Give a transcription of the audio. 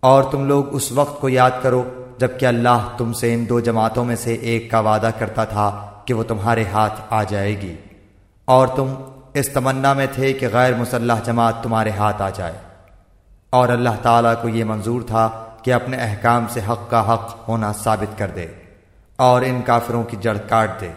اور تم لوگ اس وقت کو یاد کرو جبکہ اللہ تم سے ان دو جماعتوں میں سے ایک کا وعدہ کرتا تھا کہ وہ تمہارے ہاتھ آ جائے گی۔ اور تم اس تمنا میں تھے کہ غیر مسلح جماعت تمہارے ہاتھ آ جائے۔ اور اللہ تعالیٰ کو یہ منظور تھا کہ اپنے احکام سے حق کا حق ہونا ثابت کر دے اور ان کافروں کی جڑ کاٹ دے۔